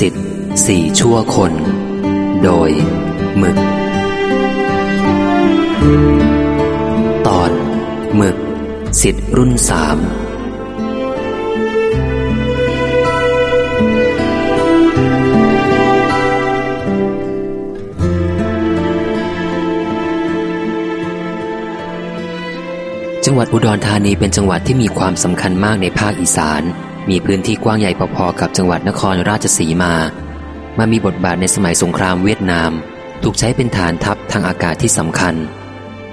สิทธิ์สี่ชั่วคน โดยหมึก ตอนหมึก สิทธิ์รุ่นสามจังหวัดอุดรธานีเป็นจังหวัดที่มีความสำคัญมากในภาคอีสาน มีพื้นที่กว้างใหญ่พอๆกับจังหวัดนครราชสีมา มามีบทบาทในสมัยสงครามเวียดนาม ถูกใช้เป็นฐานทัพทางอากาศที่สำคัญ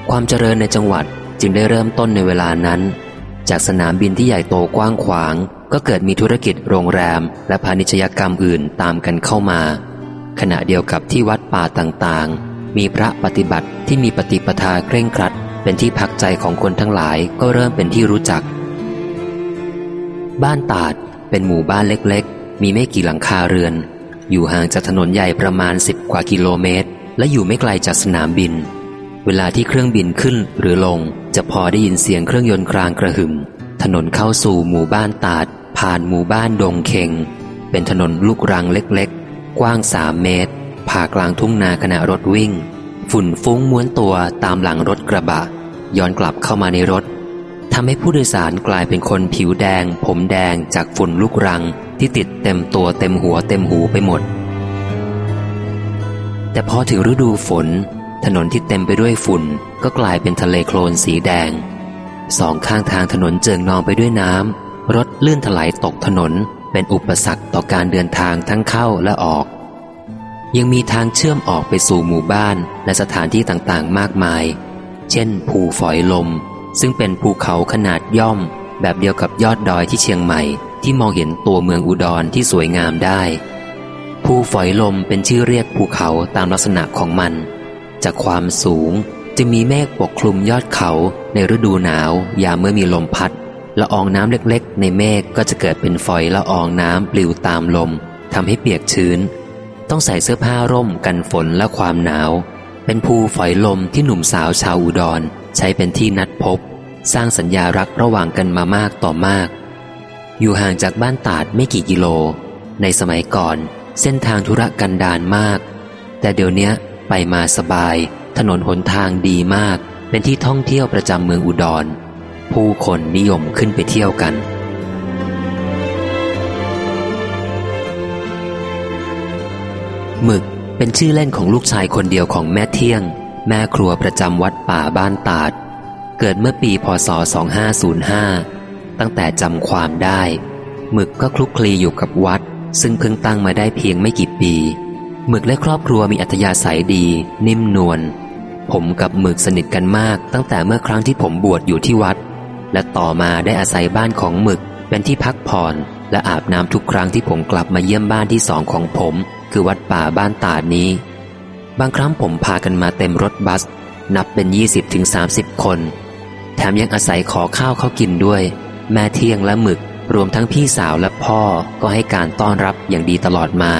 ความเจริญในจังหวัดจึงได้เริ่มต้นในเวลานั้น จากสนามบินที่ใหญ่โตกว้างขวาง ก็เกิดมีธุรกิจโรงแรม และพาณิชยกรรมอื่นตามกันเข้ามา ขณะเดียวกับที่วัดป่าต่างๆ มีพระปฏิบัติที่มีปฏิปทาเคร่งครัด เป็นที่พักใจของคนทั้งหลายก็เริ่มเป็นที่รู้จัก บ้านตาดเป็นหมู่บ้านเล็กๆ มีไม่กี่หลังคาเรือน อยู่ห่างจากถนนใหญ่ประมาณสิบกว่ากิโลเมตร และอยู่ไม่ไกลจากสนามบิน เวลาที่เครื่องบินขึ้นหรือลง จะพอได้ยินเสียงเครื่องยนต์กลางกระหึ่ม ถนนเข้าสู่หมู่บ้านตาด ผ่านหมู่บ้านดงเคงเป็นถนนลูกรังเล็กๆ กว้างสามเมตร ผ่ากลางทุ่งนาขณะรถวิ่ง ฝุ่นฟุ้งม้วนตัวตามหลังรถกระบะ ย้อนกลับเข้ามาในรถ ทำให้ผู้โดยสารกลายเป็นคนผิวแดง ผมแดงจากฝุ่นลูกรัง ที่ติดเต็มตัวเต็มหัวเต็มหูไปหมด แต่พอถึงฤดูฝน ถนนที่เต็มไปด้วยฝุ่น ก็กลายเป็นทะเลโคลนสีแดง สองข้างทางถนนเจิงนองไปด้วยน้ำรถลื่นถลายตกถนนเป็นอุปสรรคต่อการเดินทางทั้งเข้าและออก ยังมีทางเชื่อมออกไปสู่หมู่บ้านและสถานที่ต่างๆ มากมาย เช่น ภูฝอยลม ซึ่งเป็นภูเขาขนาดย่อม แบบเดียวกับยอดดอยที่เชียงใหม่ ที่มองเห็นตัวเมืองอุดรที่สวยงามได้ ภูฝอยลมเป็นชื่อเรียกภูเขาตามลักษณะของมัน จากความสูงจะมีเมฆปกคลุมยอดเขาในฤดูหนาว ยามเมื่อมีลมพัดละอองน้ำเล็กๆ ในเมฆก็จะเกิดเป็นฝอยละอองน้ำปลิวตามลมทำให้เปียกชื้น ต้องใส่เสื้อผ้าร่มกันฝนและความหนาว เป็นภูฝอยลมที่หนุ่มสาวชาวอุดร ใช้เป็นที่นัดพบ สร้างสัญญารักระหว่างกันมามากต่อมาก อยู่ห่างจากบ้านตาดไม่กี่กิโล ในสมัยก่อน เส้นทางธุรกันดารมาก แต่เดี๋ยวนี้ไปมาสบาย ถนนหนทางดีมาก เป็นที่ท่องเที่ยวประจำเมืองอุดร ผู้คนนิยมขึ้นไปเที่ยวกันหมึก เป็นชื่อเล่นของลูกชายคนเดียวของแม่เที่ยง แม่ครัวประจำวัดป่าบ้านตาด เกิดเมื่อปีพศ 2505 ตั้งแต่จำความได้ หมึกก็คลุกคลีอยู่กับวัด ซึ่งเพิ่งตั้งมาได้เพียงไม่กี่ปี หมึกและครอบครัวมีอัธยาศัยดี นิ่มนวลผมกับหมึกสนิทกันมากตั้งแต่เมื่อครั้งที่ผมบวชอยู่ที่วัด และต่อมาได้อาศัยบ้านของหมึกเป็นที่พักผ่อนและอาบน้ำทุกครั้งที่ผมกลับมาเยี่ยมบ้านที่สองของผม คือวัดป่าบ้านตาดนี้ บางครั้งผมพากันมาเต็มรถบัส นับเป็น 20-30 คน แถมยังอาศัยขอข้าวเขากินด้วย แม่เที่ยงและหมึกรวมทั้งพี่สาวและพ่อก็ให้การต้อนรับอย่างดีตลอดมา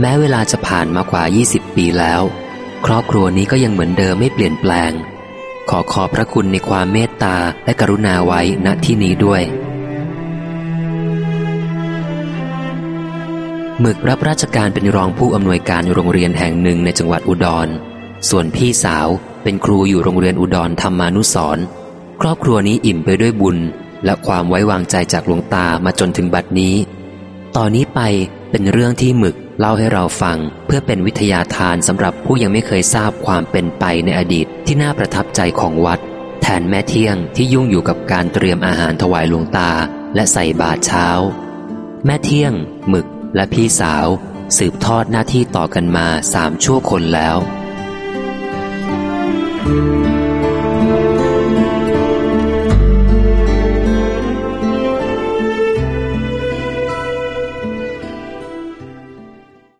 แม้เวลาจะผ่านมากว่า 20 ปีแล้ว ครอบครัวนี้ก็ยังเหมือนเดิมไม่เปลี่ยนแปลง ขอขอบพระคุณในความเมตตาและกรุณาไว้ณที่นี้ด้วย หมึกรับราชการเป็นรองผู้อำนวยการโรงเรียนแห่งหนึ่งในจังหวัดอุดร ส่วนพี่สาวเป็นครูอยู่โรงเรียนอุดรธรรมานุสรครอบครัวนี้อิ่มไปด้วยบุญ และความไว้วางใจจากหลวงตามาจนถึงบัดนี้ตอนนี้ไปเป็นเรื่องที่หมึกเล่าให้เราฟัง เพื่อเป็นวิทยาทานสำหรับผู้ยังไม่เคยทราบความเป็นไปในอดีตที่น่าประทับใจของวัด แทนแม่เที่ยงที่ยุ่งอยู่กับการเตรียมอาหารถวายหลวงตา และใส่บาตรเช้า แม่เที่ยง หมึก และพี่สาวสืบทอดหน้าที่ต่อกันมาสามชั่วคนแล้ว